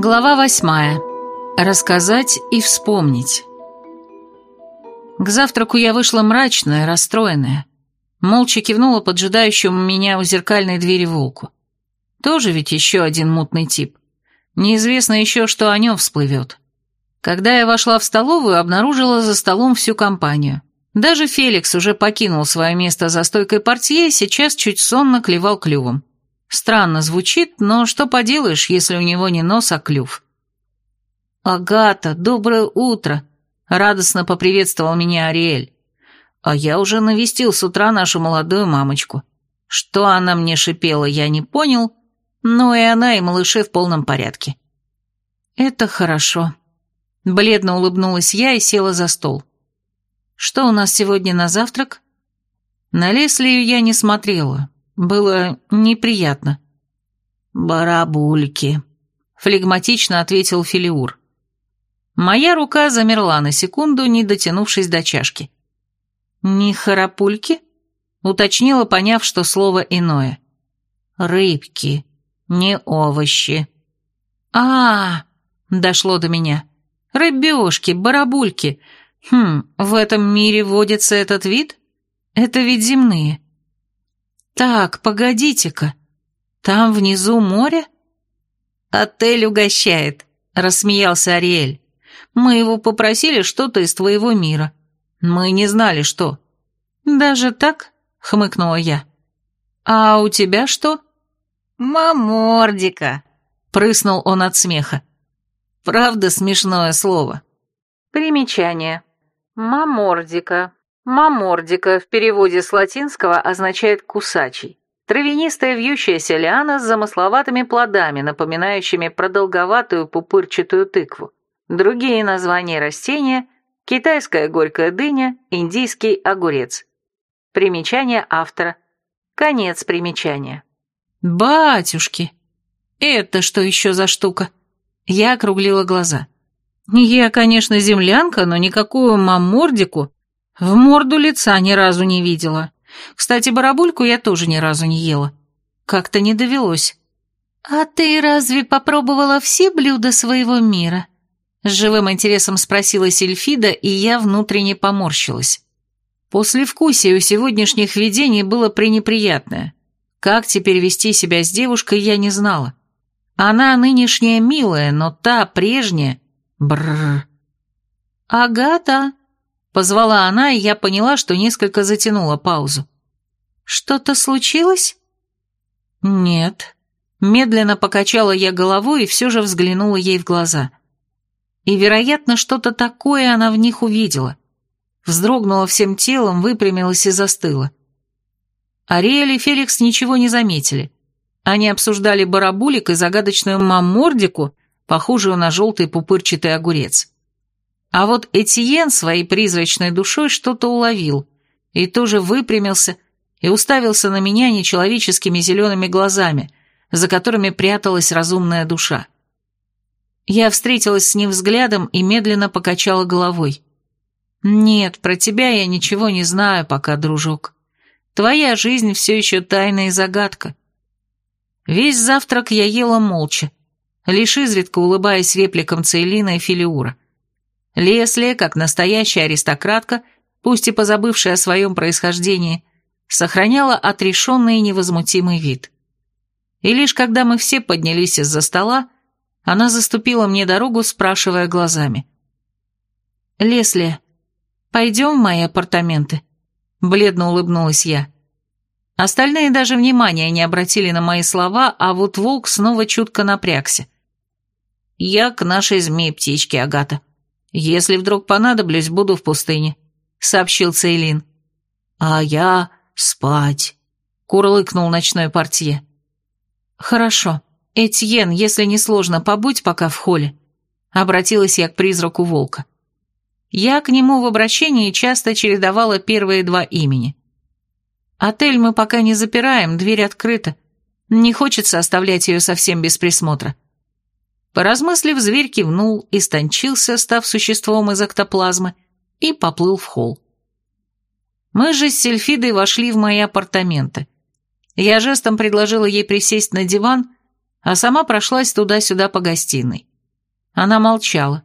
Глава восьмая. Рассказать и вспомнить. К завтраку я вышла мрачная, расстроенная. Молча кивнула поджидающему меня у зеркальной двери волку. Тоже ведь еще один мутный тип. Неизвестно еще, что о нем всплывет. Когда я вошла в столовую, обнаружила за столом всю компанию. Даже Феликс уже покинул свое место за стойкой портье и сейчас чуть сонно клевал клювом. Странно звучит, но что поделаешь, если у него не нос, а клюв. «Агата, доброе утро!» — радостно поприветствовал меня Ариэль. А я уже навестил с утра нашу молодую мамочку. Что она мне шипела, я не понял, но и она, и малыши в полном порядке. «Это хорошо». Бледно улыбнулась я и села за стол. «Что у нас сегодня на завтрак?» На Леслию я не смотрела, было неприятно. «Барабульки», — флегматично ответил Филиур. Моя рука замерла на секунду, не дотянувшись до чашки. «Не харапульки?» — уточнила, поняв, что слово иное. «Рыбки, не овощи». А, -а, а дошло до меня. «Рыбешки, барабульки. Хм, в этом мире водится этот вид? Это ведь земные». «Так, погодите-ка, там внизу море?» «Отель угощает», — рассмеялся Ариэль. «Мы его попросили что-то из твоего мира. Мы не знали, что». «Даже так?» — хмыкнула я. «А у тебя что?» «Мамордика», — прыснул он от смеха. «Правда смешное слово». Примечание. Мамордика. Мамордика в переводе с латинского означает «кусачий». Травянистая вьющаяся лиана с замысловатыми плодами, напоминающими продолговатую пупырчатую тыкву. Другие названия растения – китайская горькая дыня, индийский огурец. Примечание автора. Конец примечания. «Батюшки! Это что еще за штука?» Я округлила глаза. «Я, конечно, землянка, но никакую мамордику в морду лица ни разу не видела. Кстати, барабульку я тоже ни разу не ела. Как-то не довелось. «А ты разве попробовала все блюда своего мира?» С живым интересом спросила Сильфида, и я внутренне поморщилась. После вкусия у сегодняшних видений было пренеприятное. Как теперь вести себя с девушкой, я не знала. Она нынешняя милая, но та прежняя... Бррр. «Агата!» Позвала она, и я поняла, что несколько затянула паузу. «Что-то случилось?» «Нет». Медленно покачала я головой и все же взглянула ей в глаза. И, вероятно, что-то такое она в них увидела. Вздрогнула всем телом, выпрямилась и застыла. Ариэль и Феликс ничего не заметили. Они обсуждали барабулик и загадочную маммордику, похожую на желтый пупырчатый огурец. А вот Этьен своей призрачной душой что-то уловил и тоже выпрямился и уставился на меня нечеловеческими зелеными глазами, за которыми пряталась разумная душа. Я встретилась с ним взглядом и медленно покачала головой. «Нет, про тебя я ничего не знаю пока, дружок. Твоя жизнь все еще тайна и загадка». Весь завтрак я ела молча, лишь изредка улыбаясь репликам Цейлина и Филиура. Лесли, как настоящая аристократка, пусть и позабывшая о своем происхождении, сохраняла отрешенный и невозмутимый вид. И лишь когда мы все поднялись из-за стола, она заступила мне дорогу, спрашивая глазами. «Лесли, пойдем в мои апартаменты?» Бледно улыбнулась я. Остальные даже внимания не обратили на мои слова, а вот волк снова чутко напрягся. «Я к нашей змеи-птичке, Агата», «Если вдруг понадоблюсь, буду в пустыне», — сообщил Цейлин. «А я спать», — курлыкнул ночной портье. «Хорошо. Этьен, если не сложно, побудь пока в холле», — обратилась я к призраку волка. Я к нему в обращении часто чередовала первые два имени. «Отель мы пока не запираем, дверь открыта. Не хочется оставлять ее совсем без присмотра». Поразмыслив, зверь кивнул, истончился, став существом из эктоплазмы, и поплыл в холл. Мы же с Сельфидой вошли в мои апартаменты. Я жестом предложила ей присесть на диван, а сама прошлась туда-сюда по гостиной. Она молчала,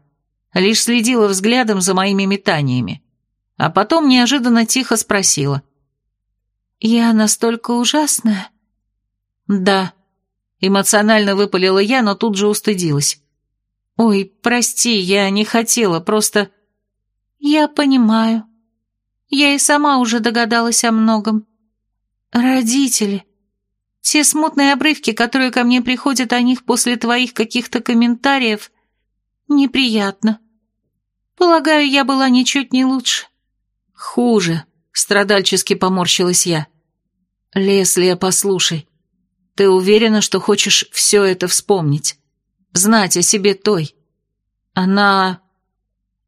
лишь следила взглядом за моими метаниями, а потом неожиданно тихо спросила. «Я настолько ужасная?» «Да», — эмоционально выпалила я, но тут же устыдилась. «Ой, прости, я не хотела, просто...» «Я понимаю. Я и сама уже догадалась о многом. Родители. Все смутные обрывки, которые ко мне приходят о них после твоих каких-то комментариев, неприятно. Полагаю, я была ничуть не лучше. Хуже, страдальчески поморщилась я. Леслия, послушай, ты уверена, что хочешь все это вспомнить? Знать о себе той? Она...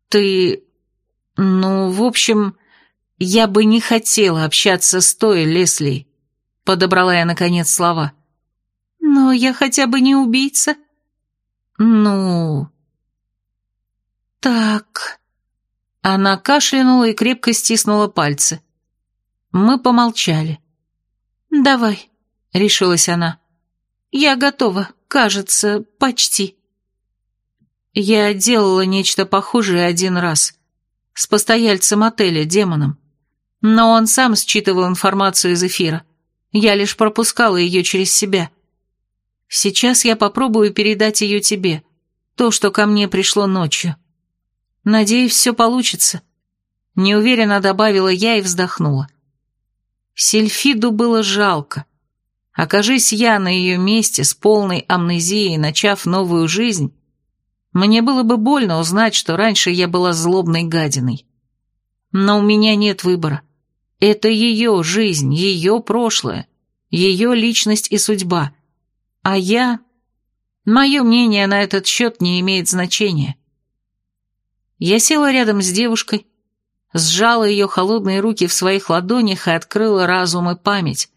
Ты... Ну, в общем, я бы не хотела общаться с той, Лесли. Подобрала я, наконец, слова. Но я хотя бы не убийца. Ну... Так... Она кашлянула и крепко стиснула пальцы. Мы помолчали. «Давай», — решилась она. «Я готова, кажется, почти». Я делала нечто похожее один раз. С постояльцем отеля, демоном. Но он сам считывал информацию из эфира. Я лишь пропускала ее через себя. Сейчас я попробую передать ее тебе. То, что ко мне пришло ночью. Надеюсь, все получится. Неуверенно добавила я и вздохнула. Сильфиду было жалко. Окажись я на ее месте с полной амнезией, начав новую жизнь, мне было бы больно узнать, что раньше я была злобной гадиной. Но у меня нет выбора. Это ее жизнь, ее прошлое, ее личность и судьба. А я... Мое мнение на этот счет не имеет значения. Я села рядом с девушкой, сжала ее холодные руки в своих ладонях и открыла разум и память,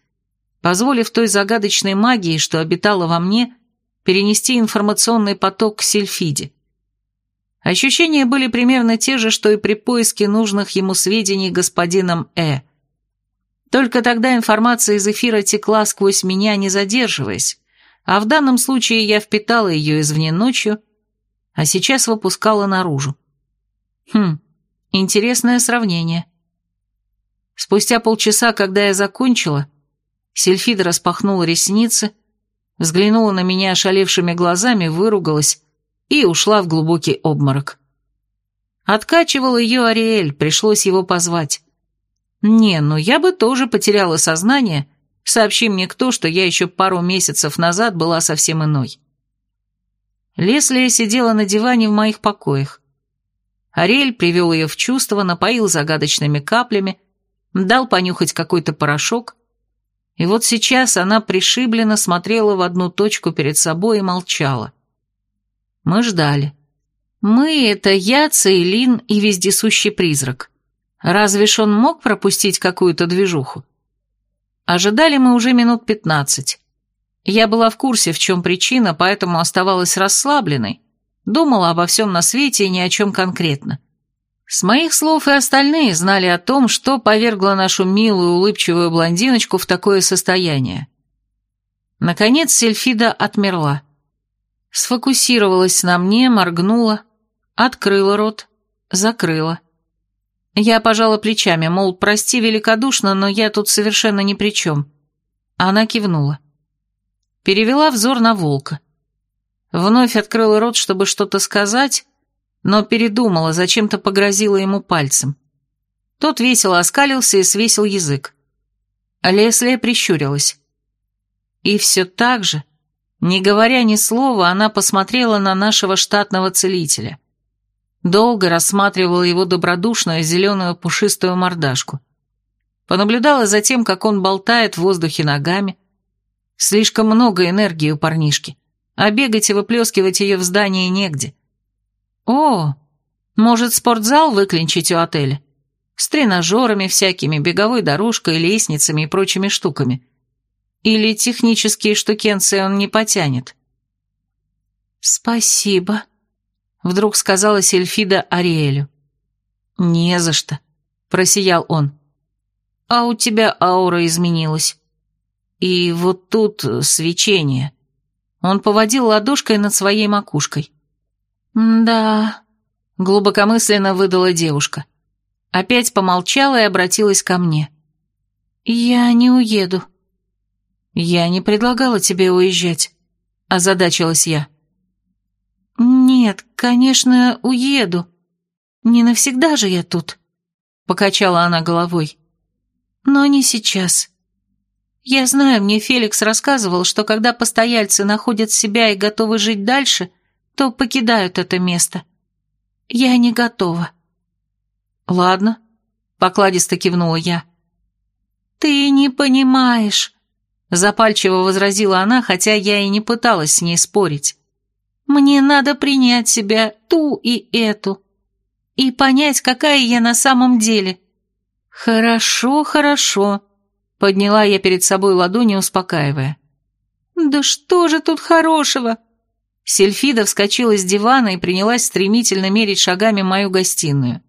позволив той загадочной магии, что обитала во мне, перенести информационный поток к Сильфиде. Ощущения были примерно те же, что и при поиске нужных ему сведений господином Э. Только тогда информация из эфира текла сквозь меня, не задерживаясь, а в данном случае я впитала ее извне ночью, а сейчас выпускала наружу. Хм, интересное сравнение. Спустя полчаса, когда я закончила, Сильфида распахнула ресницы, взглянула на меня ошалевшими глазами, выругалась и ушла в глубокий обморок. Откачивал ее Ариэль, пришлось его позвать. Не, ну я бы тоже потеряла сознание, сообщи мне кто, что я еще пару месяцев назад была совсем иной. Леслия сидела на диване в моих покоях. Ариэль привел ее в чувство, напоил загадочными каплями, дал понюхать какой-то порошок, и вот сейчас она пришибленно смотрела в одну точку перед собой и молчала. Мы ждали. Мы — это я, Цейлин и вездесущий призрак. Разве ж он мог пропустить какую-то движуху? Ожидали мы уже минут пятнадцать. Я была в курсе, в чем причина, поэтому оставалась расслабленной, Думала обо всем на свете и ни о чем конкретно. С моих слов и остальные знали о том, что повергло нашу милую улыбчивую блондиночку в такое состояние. Наконец Сельфида отмерла. Сфокусировалась на мне, моргнула, открыла рот, закрыла. Я пожала плечами, мол, прости великодушно, но я тут совершенно ни при чем. Она кивнула. Перевела взор на волка. Вновь открыла рот, чтобы что-то сказать, но передумала, зачем-то погрозила ему пальцем. Тот весело оскалился и свесил язык. Леслия прищурилась. И все так же, не говоря ни слова, она посмотрела на нашего штатного целителя. Долго рассматривала его добродушную зеленую пушистую мордашку. Понаблюдала за тем, как он болтает в воздухе ногами. Слишком много энергии у парнишки а бегать и выплескивать ее в здании негде. О, может, спортзал выклинчить у отеля? С тренажерами всякими, беговой дорожкой, лестницами и прочими штуками. Или технические штукенции он не потянет? «Спасибо», — вдруг сказала Сельфида Ариэлю. «Не за что», — просиял он. «А у тебя аура изменилась. И вот тут свечение». Он поводил ладошкой над своей макушкой. «Да», — глубокомысленно выдала девушка. Опять помолчала и обратилась ко мне. «Я не уеду». «Я не предлагала тебе уезжать», — озадачилась я. «Нет, конечно, уеду. Не навсегда же я тут», — покачала она головой. «Но не сейчас. Я знаю, мне Феликс рассказывал, что когда постояльцы находят себя и готовы жить дальше, то покидают это место. Я не готова». «Ладно», — покладисто кивнула я. «Ты не понимаешь», — запальчиво возразила она, хотя я и не пыталась с ней спорить. «Мне надо принять себя, ту и эту, и понять, какая я на самом деле». «Хорошо, хорошо», — подняла я перед собой ладони, успокаивая. «Да что же тут хорошего?» Сельфида вскочила с дивана и принялась стремительно мерить шагами мою гостиную.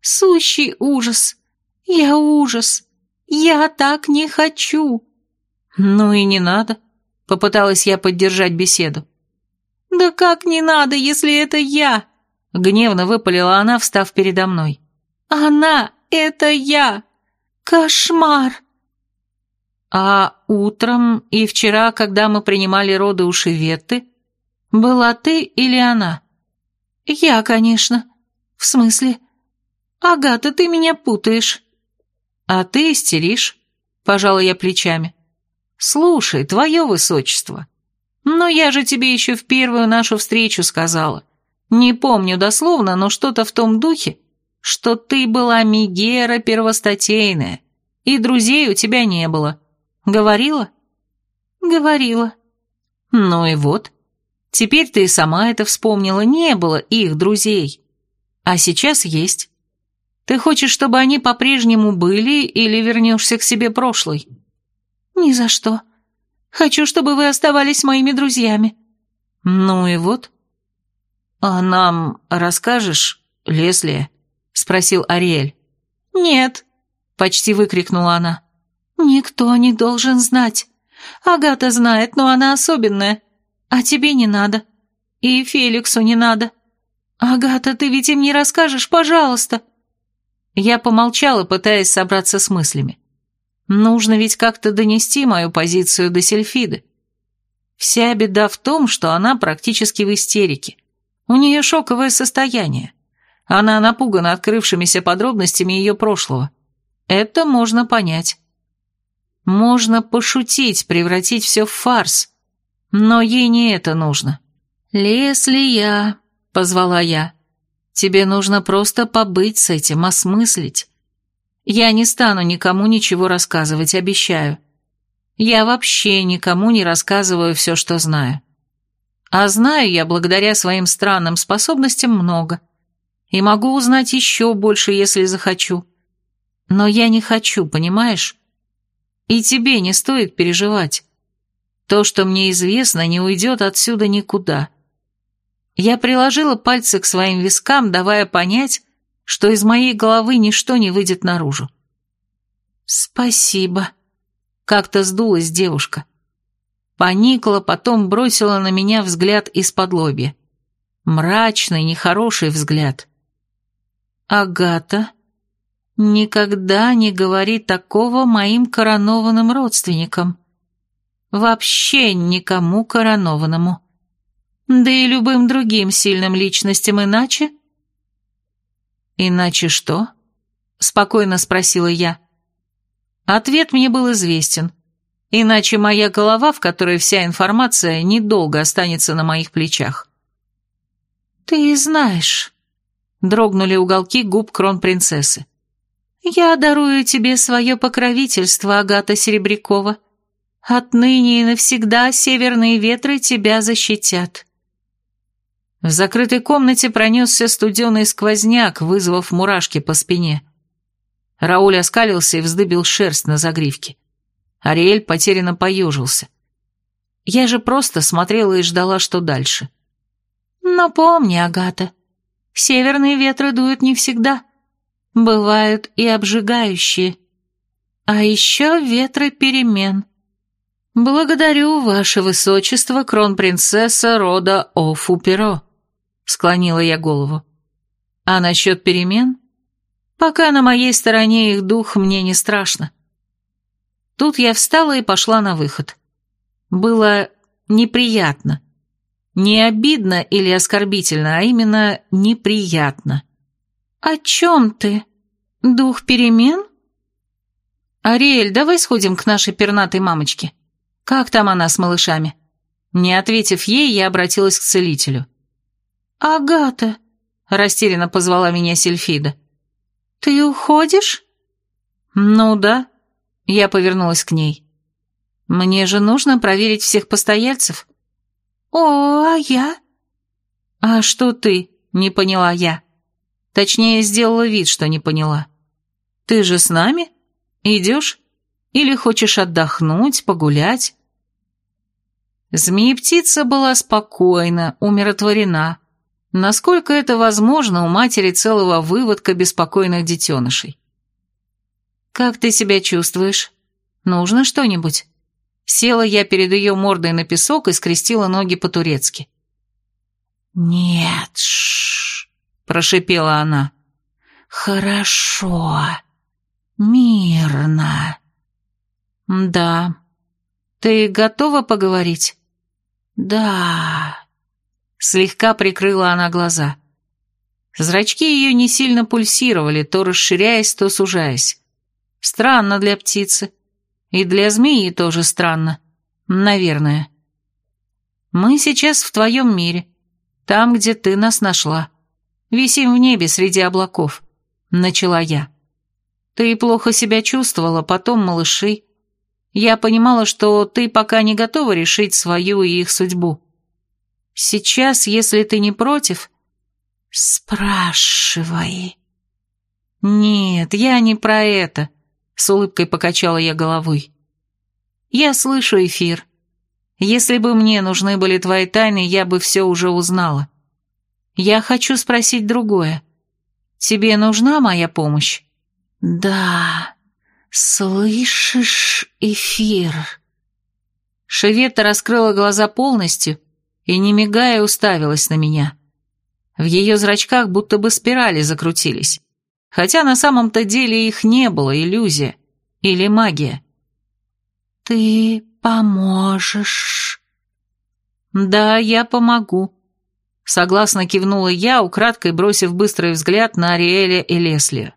«Сущий ужас! Я ужас! Я так не хочу!» «Ну и не надо», — попыталась я поддержать беседу. «Да как не надо, если это я?» — гневно выпалила она, встав передо мной. «Она — это я! Кошмар!» «А утром и вчера, когда мы принимали роды у Шеветты, была ты или она?» «Я, конечно. В смысле? Агата, ты меня путаешь». «А ты истеришь?» — пожала я плечами. «Слушай, твое высочество, но я же тебе еще в первую нашу встречу сказала. Не помню дословно, но что-то в том духе, что ты была Мегера первостатейная, и друзей у тебя не было. Говорила?» «Говорила». «Ну и вот. Теперь ты и сама это вспомнила, не было их друзей. А сейчас есть. Ты хочешь, чтобы они по-прежнему были, или вернешься к себе прошлой?» «Ни за что. Хочу, чтобы вы оставались моими друзьями». «Ну и вот». «А нам расскажешь, Лесли?» — спросил Ариэль. «Нет», — почти выкрикнула она. «Никто не должен знать. Агата знает, но она особенная. А тебе не надо. И Феликсу не надо. Агата, ты ведь им не расскажешь, пожалуйста». Я помолчала, пытаясь собраться с мыслями. Нужно ведь как-то донести мою позицию до Сельфиды. Вся беда в том, что она практически в истерике. У нее шоковое состояние. Она напугана открывшимися подробностями ее прошлого. Это можно понять. Можно пошутить, превратить все в фарс. Но ей не это нужно. «Лесли я», — позвала я. «Тебе нужно просто побыть с этим, осмыслить. Я не стану никому ничего рассказывать, обещаю. Я вообще никому не рассказываю все, что знаю. А знаю я благодаря своим странным способностям много. И могу узнать еще больше, если захочу. Но я не хочу, понимаешь? И тебе не стоит переживать. То, что мне известно, не уйдет отсюда никуда. Я приложила пальцы к своим вискам, давая понять, что из моей головы ничто не выйдет наружу. «Спасибо», — как-то сдулась девушка. Поникла, потом бросила на меня взгляд из-под лобья. Мрачный, нехороший взгляд. «Агата, никогда не говори такого моим коронованным родственникам. Вообще никому коронованному. Да и любым другим сильным личностям иначе «Иначе что?» — спокойно спросила я. Ответ мне был известен. Иначе моя голова, в которой вся информация, недолго останется на моих плечах. «Ты знаешь», — дрогнули уголки губ кронпринцессы. «Я дарую тебе свое покровительство, Агата Серебрякова. Отныне и навсегда северные ветры тебя защитят». В закрытой комнате пронесся студеный сквозняк, вызвав мурашки по спине. Рауль оскалился и вздыбил шерсть на загривке. Ариэль потерянно поежился. Я же просто смотрела и ждала, что дальше. Но помни, Агата, северные ветры дуют не всегда. Бывают и обжигающие. А еще ветры перемен. Благодарю, ваше высочество, кронпринцесса рода Офуперо. склонила я голову. А насчет перемен? Пока на моей стороне их дух, мне не страшно. Тут я встала и пошла на выход. Было неприятно. Не обидно или оскорбительно, а именно неприятно. «О чем ты? Дух перемен?» «Ариэль, давай сходим к нашей пернатой мамочке. Как там она с малышами?» Не ответив ей, я обратилась к целителю. «Агата», — растерянно позвала меня Сильфида. «Ты уходишь?» «Ну да», — я повернулась к ней. «Мне же нужно проверить всех постояльцев». «О, а я?» «А что ты?» — не поняла я. Точнее, сделала вид, что не поняла. «Ты же с нами? Идешь? Или хочешь отдохнуть, погулять?» Змеи-птица была спокойна, умиротворена. Насколько это возможно у матери целого выводка беспокойных детенышей? «Как ты себя чувствуешь? Нужно что-нибудь?» Села я перед ее мордой на песок и скрестила ноги по-турецки. «Нет, ш прошипела она. «Хорошо. Мирно». «Да. Ты готова поговорить?» «Да...» Слегка прикрыла она глаза. Зрачки ее не сильно пульсировали, то расширяясь, то сужаясь. Странно для птицы. И для змеи тоже странно. Наверное. Мы сейчас в твоем мире. Там, где ты нас нашла. Висим в небе среди облаков. Начала я. Ты плохо себя чувствовала, потом малыши. Я понимала, что ты пока не готова решить свою и их судьбу. Сейчас, если ты не против... Спрашивай. Нет, я не про это. С улыбкой покачала я головой. Я слышу эфир. Если бы мне нужны были твои тайны, я бы все уже узнала. Я хочу спросить другое. Тебе нужна моя помощь? Да, слышишь эфир? Шевета раскрыла глаза полностью и, не мигая, уставилась на меня. В ее зрачках будто бы спирали закрутились. Хотя на самом-то деле их не было, иллюзия. Или магия. «Ты поможешь?» «Да, я помогу», — согласно кивнула я, украдкой бросив быстрый взгляд на Ариэля и Лесли.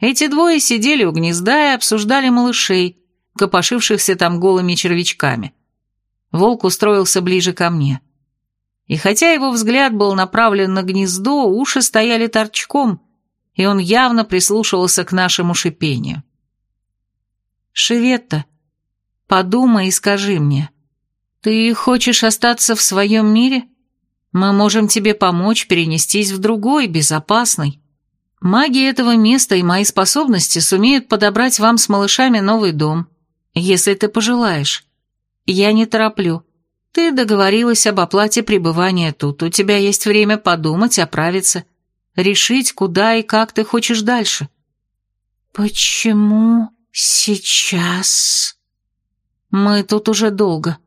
Эти двое сидели у гнезда и обсуждали малышей, копошившихся там голыми червячками. Волк устроился ближе ко мне. И хотя его взгляд был направлен на гнездо, уши стояли торчком, и он явно прислушивался к нашему шипению. «Шеветта, подумай и скажи мне, ты хочешь остаться в своем мире? Мы можем тебе помочь перенестись в другой, безопасный. Маги этого места и мои способности сумеют подобрать вам с малышами новый дом, если ты пожелаешь. Я не тороплю. Ты договорилась об оплате пребывания тут. У тебя есть время подумать, оправиться, решить, куда и как ты хочешь дальше. Почему сейчас? Мы тут уже долго.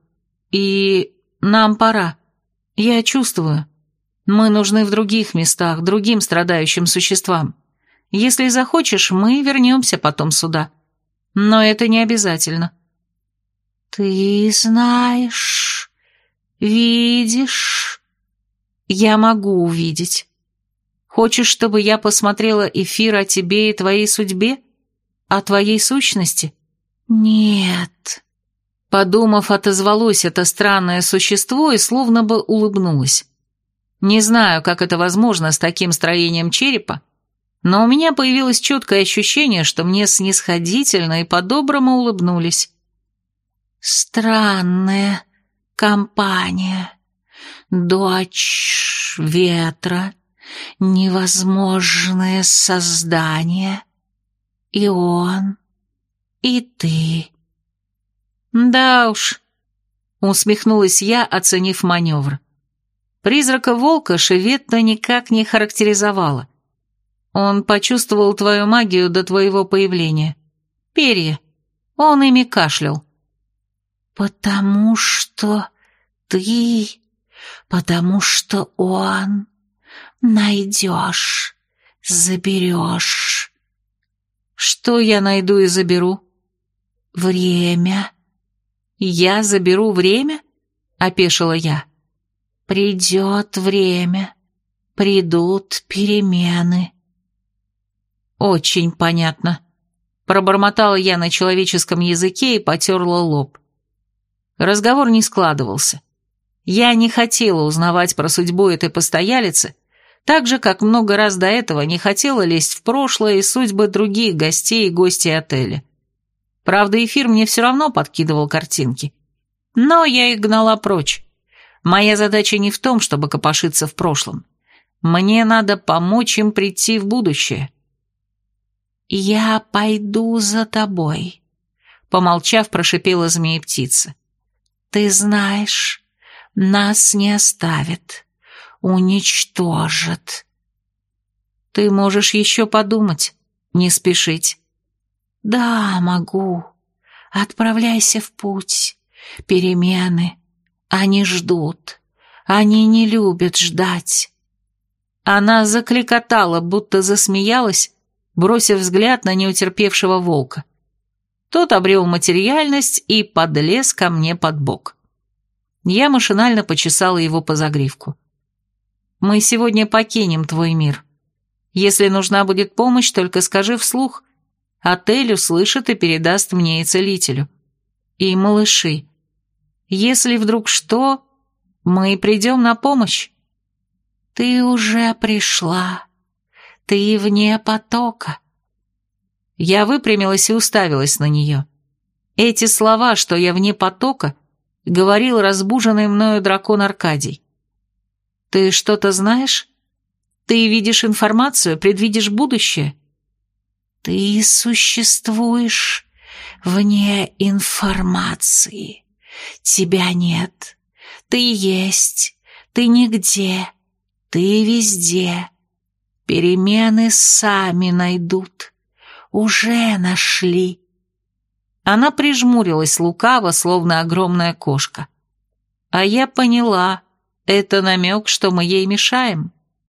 И нам пора. Я чувствую. Мы нужны в других местах, другим страдающим существам. Если захочешь, мы вернемся потом сюда. Но это не обязательно. «Ты знаешь, видишь?» «Я могу увидеть. Хочешь, чтобы я посмотрела эфир о тебе и твоей судьбе? О твоей сущности?» «Нет». Подумав, отозвалось это странное существо и словно бы улыбнулось. Не знаю, как это возможно с таким строением черепа, но у меня появилось четкое ощущение, что мне снисходительно и по-доброму улыбнулись. Странная компания. Дочь ветра, невозможное создание. И он, и ты. Да уж, усмехнулась я, оценив маневр. Призрака волка Шеветта никак не характеризовала. Он почувствовал твою магию до твоего появления. Перья. Он ими кашлял. «Потому что ты потому что он найдешь, заберешь. Что я найду и заберу? Время. Я заберу время? Опешила я. Придет время, придут перемены. Очень понятно. Пробормотала я на человеческом языке и потерла лоб. Разговор не складывался. Я не хотела узнавать про судьбу этой постоялицы, так же, как много раз до этого не хотела лезть в прошлое и судьбы других гостей и гостей отеля. Правда, эфир мне все равно подкидывал картинки. Но я их гнала прочь. Моя задача не в том, чтобы копошиться в прошлом. Мне надо помочь им прийти в будущее. «Я пойду за тобой», — помолчав, прошипела змея-птица. «Ты знаешь, нас не оставят, уничтожат». «Ты можешь еще подумать, не спешить». «Да, могу. Отправляйся в путь. Перемены. Они ждут. Они не любят ждать». Она закликотала, будто засмеялась, бросив взгляд на неутерпевшего волка. Тот обрел материальность и подлез ко мне под бок. Я машинально почесала его по загривку. «Мы сегодня покинем твой мир. Если нужна будет помощь, только скажи вслух. Отель услышит и передаст мне и целителю. И малыши. Если вдруг что, мы придем на помощь». «Ты уже пришла», ты вне потока». Я выпрямилась и уставилась на нее. Эти слова, что я вне потока, говорил разбуженный мною дракон Аркадий. «Ты что-то знаешь? Ты видишь информацию, предвидишь будущее?» «Ты существуешь вне информации. Тебя нет. Ты есть. Ты нигде. Ты везде. Перемены сами найдут. Уже нашли. Она прижмурилась лукаво, словно огромная кошка. А я поняла, это намек, что мы ей мешаем.